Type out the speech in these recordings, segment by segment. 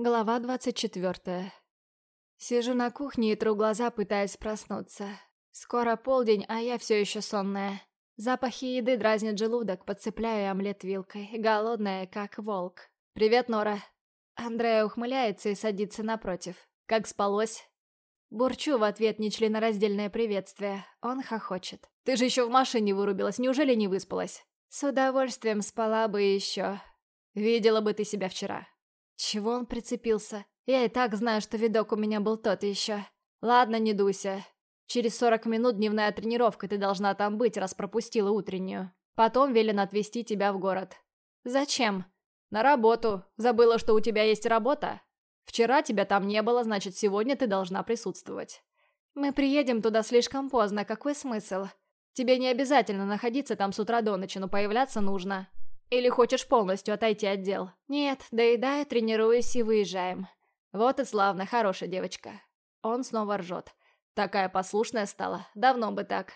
Глава двадцать четвертая. Сижу на кухне и тру глаза, пытаясь проснуться. Скоро полдень, а я все еще сонная. Запахи еды дразнят желудок, подцепляю омлет вилкой, голодная, как волк. «Привет, Нора». Андрея ухмыляется и садится напротив. «Как спалось?» Бурчу в ответ нечленораздельное приветствие. Он хохочет. «Ты же еще в машине вырубилась, неужели не выспалась?» «С удовольствием спала бы еще. Видела бы ты себя вчера». Чего он прицепился? Я и так знаю, что видок у меня был тот еще. Ладно, не дуйся. Через 40 минут дневная тренировка, ты должна там быть, раз пропустила утреннюю. Потом велено отвезти тебя в город. Зачем? На работу. Забыла, что у тебя есть работа? Вчера тебя там не было, значит, сегодня ты должна присутствовать. Мы приедем туда слишком поздно, какой смысл? Тебе не обязательно находиться там с утра до ночи, но появляться нужно. Или хочешь полностью отойти от дел? Нет, доедаю, тренируюсь и выезжаем. Вот и славно, хорошая девочка. Он снова ржет. Такая послушная стала, давно бы так.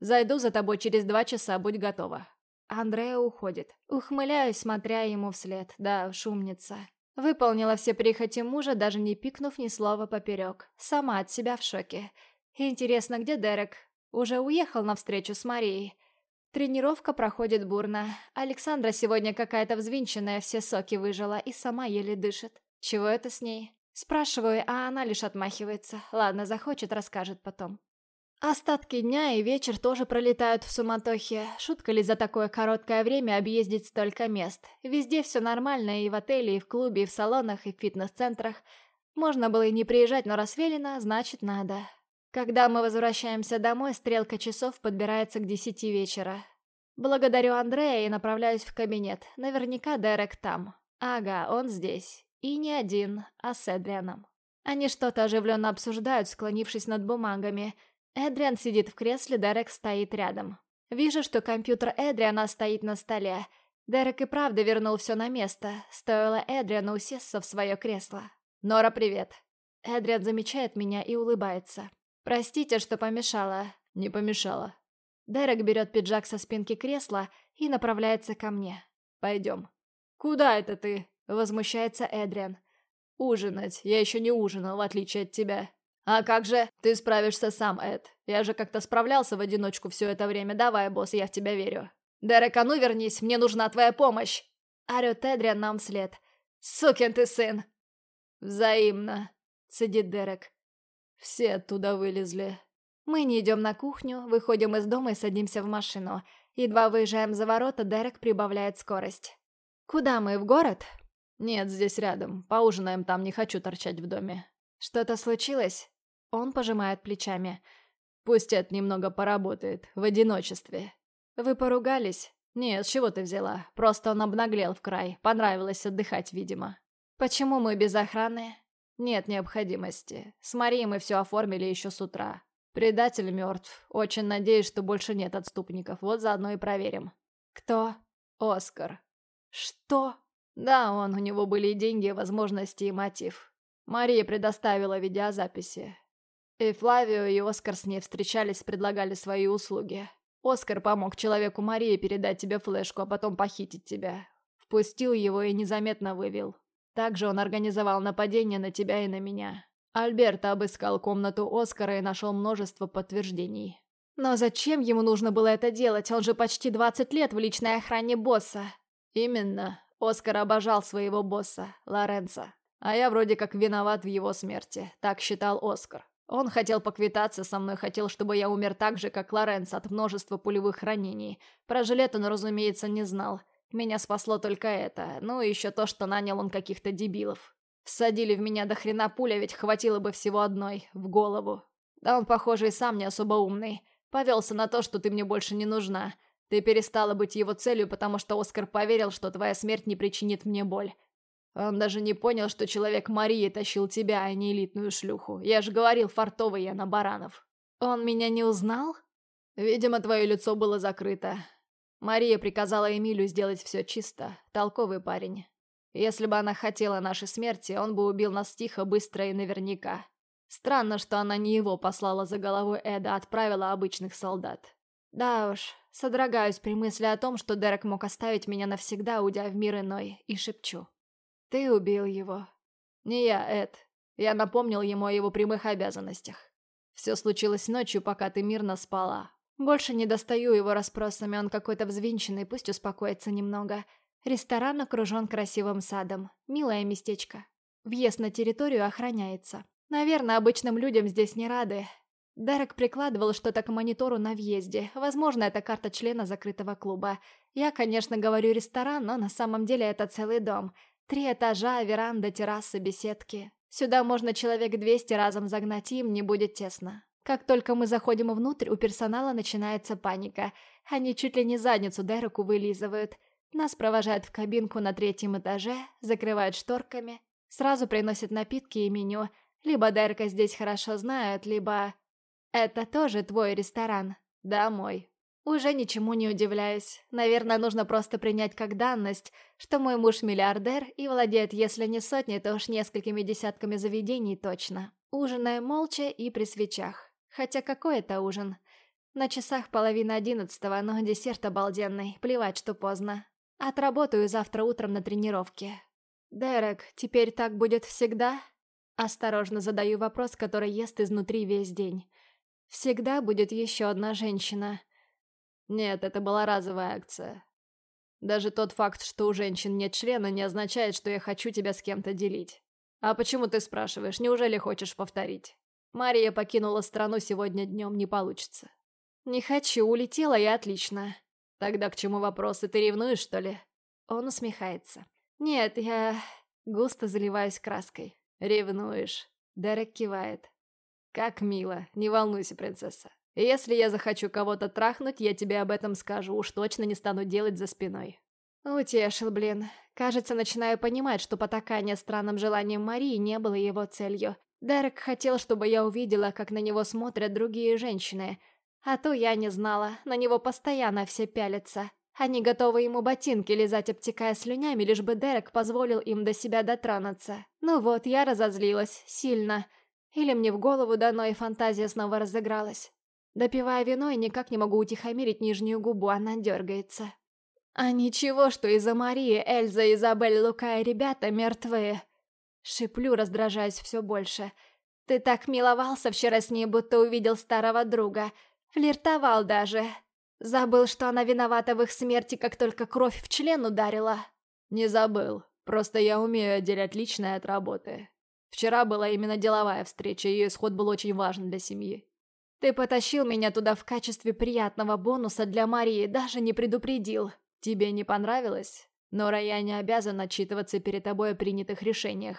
Зайду за тобой через два часа, будь готова. Андрея уходит. Ухмыляюсь, смотря ему вслед. Да, шумница. Выполнила все прихоти мужа, даже не пикнув ни слова поперек. Сама от себя в шоке. Интересно, где Дерек? Уже уехал на встречу с Марией. Тренировка проходит бурно. Александра сегодня какая-то взвинченная, все соки выжила и сама еле дышит. Чего это с ней? Спрашиваю, а она лишь отмахивается. Ладно, захочет, расскажет потом. Остатки дня и вечер тоже пролетают в суматохе. Шутка ли за такое короткое время объездить столько мест? Везде все нормально, и в отеле, и в клубе, и в салонах, и в фитнес-центрах. Можно было и не приезжать, но раз велено, значит надо. Когда мы возвращаемся домой, стрелка часов подбирается к десяти вечера. Благодарю Андрея и направляюсь в кабинет. Наверняка Дерек там. Ага, он здесь. И не один, а с Эдрианом. Они что-то оживленно обсуждают, склонившись над бумагами. Эдриан сидит в кресле, Дерек стоит рядом. Вижу, что компьютер Эдриана стоит на столе. Дерек и правда вернул все на место. Стоило Эдриану усесться в свое кресло. «Нора, привет!» Эдриан замечает меня и улыбается. «Простите, что помешала». «Не помешала». Дерек берет пиджак со спинки кресла и направляется ко мне. «Пойдем». «Куда это ты?» — возмущается Эдриан. «Ужинать. Я еще не ужинал, в отличие от тебя». «А как же? Ты справишься сам, Эд. Я же как-то справлялся в одиночку все это время. Давай, босс, я в тебя верю». «Дерек, а ну вернись, мне нужна твоя помощь!» Орет Эдриан нам вслед. «Сукин ты сын!» «Взаимно», — цедит Дерек. Все оттуда вылезли. Мы не идем на кухню, выходим из дома и садимся в машину. Едва выезжаем за ворота, Дерек прибавляет скорость. «Куда мы, в город?» «Нет, здесь рядом. Поужинаем там, не хочу торчать в доме». «Что-то случилось?» Он пожимает плечами. «Пусть это немного поработает, в одиночестве». «Вы поругались?» «Нет, чего ты взяла? Просто он обнаглел в край. Понравилось отдыхать, видимо». «Почему мы без охраны?» Нет необходимости. С Марией мы все оформили еще с утра. Предатель мертв. Очень надеюсь, что больше нет отступников. Вот заодно и проверим. Кто? Оскар. Что? Да, он, у него были и деньги, и возможности, и мотив. Мария предоставила видеозаписи. И Флавио, и Оскар с ней встречались, предлагали свои услуги. Оскар помог человеку Марии передать тебе флешку, а потом похитить тебя. Впустил его и незаметно вывел. Также он организовал нападение на тебя и на меня. Альберт обыскал комнату Оскара и нашел множество подтверждений. Но зачем ему нужно было это делать? Он же почти 20 лет в личной охране босса. Именно. Оскар обожал своего босса, Лоренцо. А я вроде как виноват в его смерти. Так считал Оскар. Он хотел поквитаться со мной, хотел, чтобы я умер так же, как Лоренцо, от множества пулевых ранений. Про жилет он, разумеется, не знал. Меня спасло только это, ну и еще то, что нанял он каких-то дебилов. Всадили в меня до хрена пуля, ведь хватило бы всего одной, в голову. Да он, похоже, и сам не особо умный. Повелся на то, что ты мне больше не нужна. Ты перестала быть его целью, потому что Оскар поверил, что твоя смерть не причинит мне боль. Он даже не понял, что человек Марии тащил тебя, а не элитную шлюху. Я же говорил, фартовый я на баранов. Он меня не узнал? Видимо, твое лицо было закрыто. Мария приказала Эмилю сделать все чисто. Толковый парень. Если бы она хотела нашей смерти, он бы убил нас тихо, быстро и наверняка. Странно, что она не его послала за головой Эда, а отправила обычных солдат. Да уж, содрогаюсь при мысли о том, что Дерек мог оставить меня навсегда, уйдя в мир иной, и шепчу. Ты убил его. «Не я, Эд. Я напомнил ему о его прямых обязанностях. Все случилось ночью, пока ты мирно спала. Больше не достаю его расспросами, он какой-то взвинченный, пусть успокоится немного. Ресторан окружен красивым садом. Милое местечко. Въезд на территорию охраняется. Наверное, обычным людям здесь не рады. Дерек прикладывал что-то к монитору на въезде. Возможно, это карта члена закрытого клуба. Я, конечно, говорю ресторан, но на самом деле это целый дом. Три этажа, веранда, террасы, беседки. Сюда можно человек 200 разом загнать, им не будет тесно. Как только мы заходим внутрь, у персонала начинается паника. Они чуть ли не задницу Дереку вылизывают. Нас провожают в кабинку на третьем этаже, закрывают шторками, сразу приносят напитки и меню. Либо Дерека здесь хорошо знают, либо... Это тоже твой ресторан. Да, мой. Уже ничему не удивляюсь. Наверное, нужно просто принять как данность, что мой муж миллиардер и владеет, если не сотней, то уж несколькими десятками заведений точно. Ужинаем молча и при свечах. Хотя какой это ужин? На часах половина одиннадцатого, но десерт обалденный, плевать, что поздно. Отработаю завтра утром на тренировке. «Дерек, теперь так будет всегда?» Осторожно задаю вопрос, который ест изнутри весь день. Всегда будет еще одна женщина. Нет, это была разовая акция. Даже тот факт, что у женщин нет члена, не означает, что я хочу тебя с кем-то делить. А почему ты спрашиваешь? Неужели хочешь повторить? Мария покинула страну сегодня днем, не получится. Не хочу, улетела и отлично. Тогда к чему вопросы? Ты ревнуешь, что ли? Он усмехается. Нет, я густо заливаюсь краской. Ревнуешь. Дерек кивает. «Как мило. Не волнуйся, принцесса. Если я захочу кого-то трахнуть, я тебе об этом скажу, уж точно не стану делать за спиной». Утешил, блин. Кажется, начинаю понимать, что потакание странным желанием Марии не было его целью. Дерек хотел, чтобы я увидела, как на него смотрят другие женщины. А то я не знала, на него постоянно все пялятся. Они готовы ему ботинки лизать, обтекая слюнями, лишь бы Дерек позволил им до себя дотронуться. Ну вот, я разозлилась. Сильно. Или мне в голову дано, и фантазия снова разыгралась. Допивая вино, я никак не могу утихомирить нижнюю губу, она дергается. А ничего, что из-за Марии, Эльза, Изабель, Лука и ребята мертвые. Шиплю, раздражаясь все больше. Ты так миловался вчера с ней, будто увидел старого друга. Флиртовал даже. Забыл, что она виновата в их смерти, как только кровь в член ударила. Не забыл. Просто я умею отделять личное от работы. Вчера была именно деловая встреча, ее исход был очень важен для семьи. Ты потащил меня туда в качестве приятного бонуса для Марии, даже не предупредил. Тебе не понравилось? Но я не обязан отчитываться перед тобой о принятых решениях.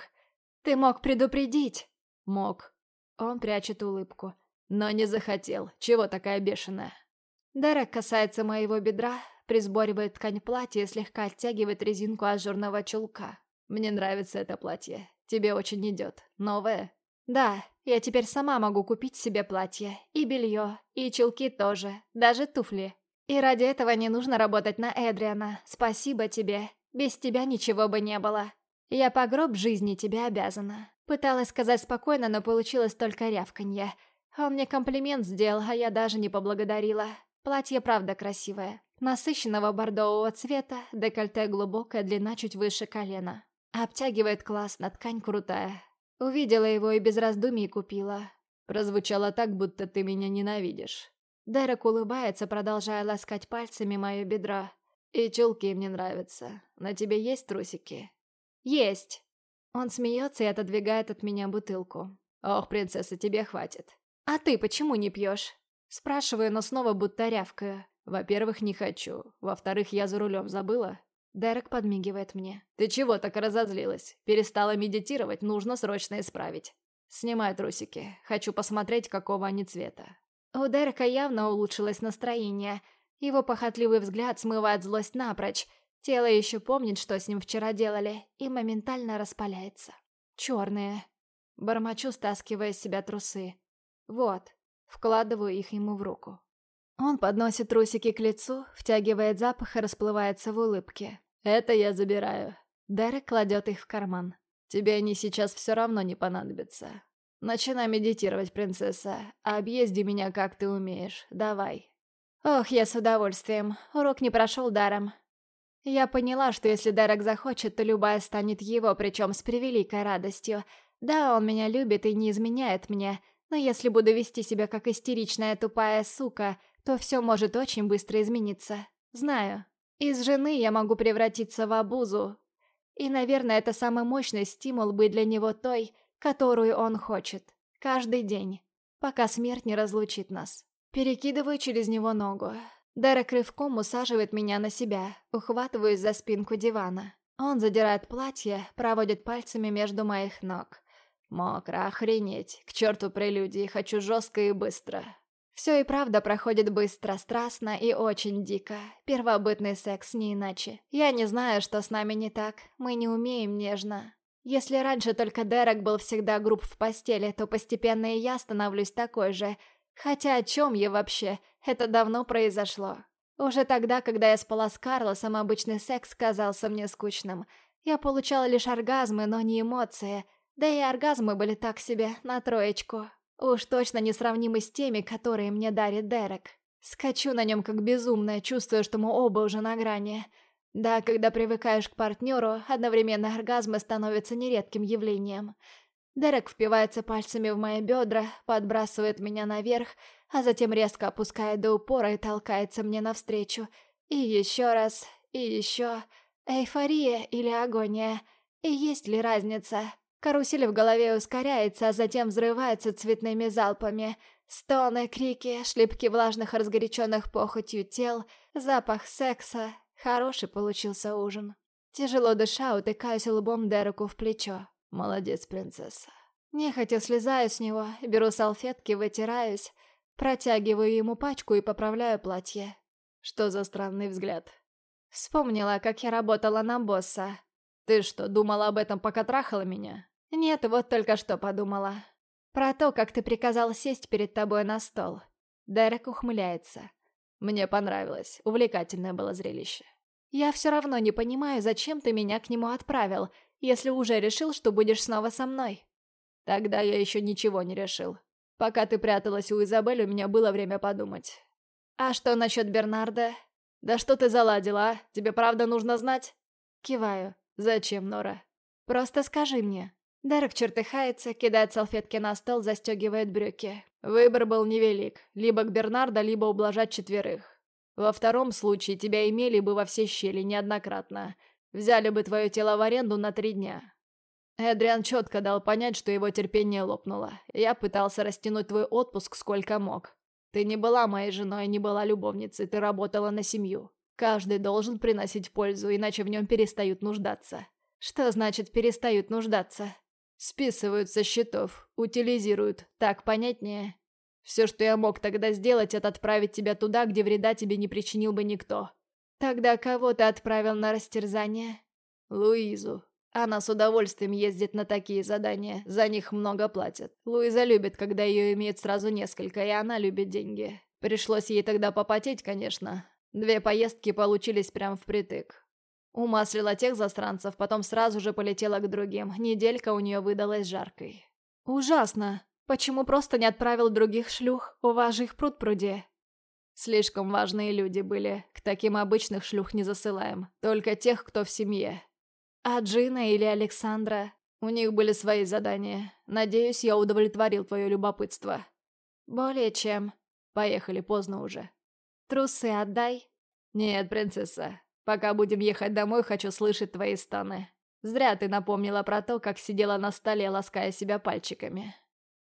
Ты мог предупредить. Мог. Он прячет улыбку. Но не захотел. Чего такая бешеная? Дерек касается моего бедра, присборивает ткань платья и слегка оттягивает резинку ажурного чулка. Мне нравится это платье. Тебе очень идет. Новое? Да, я теперь сама могу купить себе платье. И белье, и чулки тоже. Даже туфли. И ради этого не нужно работать на Эдриана. Спасибо тебе. Без тебя ничего бы не было. Я по гроб жизни тебе обязана. Пыталась сказать спокойно, но получилось только рявканье. Он мне комплимент сделал, а я даже не поблагодарила. Платье правда красивое. Насыщенного бордового цвета, декольте глубокая, длина чуть выше колена. Обтягивает классно, ткань крутая. Увидела его и без раздумий купила. Прозвучало так, будто ты меня ненавидишь. Дерек улыбается, продолжая ласкать пальцами мое бедро. И чулки мне нравятся. На тебе есть трусики? Есть. Он смеется и отодвигает от меня бутылку. Ох, принцесса, тебе хватит. А ты почему не пьешь? Спрашиваю, но снова будто рявкаю. Во-первых, не хочу. Во-вторых, я за рулем забыла. Дерек подмигивает мне. «Ты чего так разозлилась? Перестала медитировать, нужно срочно исправить. Снимай трусики. Хочу посмотреть, какого они цвета». У Дерека явно улучшилось настроение. Его похотливый взгляд смывает злость напрочь. Тело еще помнит, что с ним вчера делали, и моментально распаляется. Черные. Бормочу, стаскивая с себя трусы. Вот. Вкладываю их ему в руку. Он подносит трусики к лицу, втягивает запах и расплывается в улыбке. «Это я забираю». Дерек кладет их в карман. «Тебе они сейчас все равно не понадобятся. Начинай медитировать, принцесса. Объезди меня, как ты умеешь. Давай». «Ох, я с удовольствием. Урок не прошел даром». Я поняла, что если Дерек захочет, то любая станет его, причем с превеликой радостью. Да, он меня любит и не изменяет мне, но если буду вести себя как истеричная тупая сука, то все может очень быстро измениться. Знаю. Из жены я могу превратиться в обузу. И, наверное, это самый мощный стимул быть для него той, которую он хочет. Каждый день. Пока смерть не разлучит нас. Перекидываю через него ногу. Дерек рывком усаживает меня на себя, ухватываюсь за спинку дивана. Он задирает платье, проводит пальцами между моих ног. Мокро, охренеть. К черту прелюдии, хочу жестко и быстро. Все и правда проходит быстро, страстно и очень дико. Первобытный секс не иначе. Я не знаю, что с нами не так. Мы не умеем нежно. Если раньше только Дерек был всегда груб в постели, то постепенно и я становлюсь такой же. Хотя о чем я вообще? Это давно произошло. Уже тогда, когда я спала с Карлосом, обычный секс казался мне скучным. Я получала лишь оргазмы, но не эмоции – да и оргазмы были так себе, на троечку. Уж точно несравнимы с теми, которые мне дарит Дерек. Скачу на нем как безумная, чувствуя, что мы оба уже на грани. Да, когда привыкаешь к партнеру, одновременно оргазмы становятся нередким явлением. Дерек впивается пальцами в мои бедра, подбрасывает меня наверх, а затем резко опускает до упора и толкается мне навстречу. И еще раз, и еще... Эйфория или агония? И есть ли разница? Карусель в голове ускоряется, а затем взрывается цветными залпами. Стоны, крики, шлепки влажных разгоряченных похотью тел, запах секса. Хороший получился ужин. Тяжело дыша, утыкаюсь лбом Дереку в плечо. Молодец, принцесса. Нехотя слезаю с него, беру салфетки, вытираюсь, протягиваю ему пачку и поправляю платье. Что за странный взгляд. Вспомнила, как я работала на босса. «Ты что, думала об этом, пока трахала меня?» «Нет, вот только что подумала. Про то, как ты приказал сесть перед тобой на стол». Дерек ухмыляется. «Мне понравилось. Увлекательное было зрелище». «Я все равно не понимаю, зачем ты меня к нему отправил, если уже решил, что будешь снова со мной». «Тогда я еще ничего не решил. Пока ты пряталась у Изабель, у меня было время подумать». «А что насчет Бернарда?» «Да что ты заладила, а? Тебе правда нужно знать?» Киваю. «Зачем, Нора?» «Просто скажи мне». Дерек чертыхается, кидает салфетки на стол, застегивает брюки. Выбор был невелик. Либо к Бернардо, либо ублажать четверых. Во втором случае тебя имели бы во все щели неоднократно. Взяли бы твое тело в аренду на три дня. Эдриан четко дал понять, что его терпение лопнуло. Я пытался растянуть твой отпуск сколько мог. Ты не была моей женой, не была любовницей, ты работала на семью. Каждый должен приносить пользу, иначе в нем перестают нуждаться. Что значит перестают нуждаться? Списывают со счетов, утилизируют, так понятнее. Все, что я мог тогда сделать, это отправить тебя туда, где вреда тебе не причинил бы никто. Тогда кого ты отправил на растерзание? Луизу. Она с удовольствием ездит на такие задания, за них много платят. Луиза любит, когда ее имеют сразу несколько, и она любит деньги. Пришлось ей тогда попотеть, конечно, Две поездки получились прям впритык. Умаслила тех застранцев, потом сразу же полетела к другим. Неделька у нее выдалась жаркой. «Ужасно! Почему просто не отправил других шлюх? У вас же их пруд-пруди». Слишком важные люди были. К таким обычных шлюх не засылаем. Только тех, кто в семье. А Джина или Александра? У них были свои задания. Надеюсь, я удовлетворил твое любопытство. Более чем. Поехали, поздно уже. Трусы отдай. Нет, принцесса. Пока будем ехать домой, хочу слышать твои стоны. Зря ты напомнила про то, как сидела на столе, лаская себя пальчиками.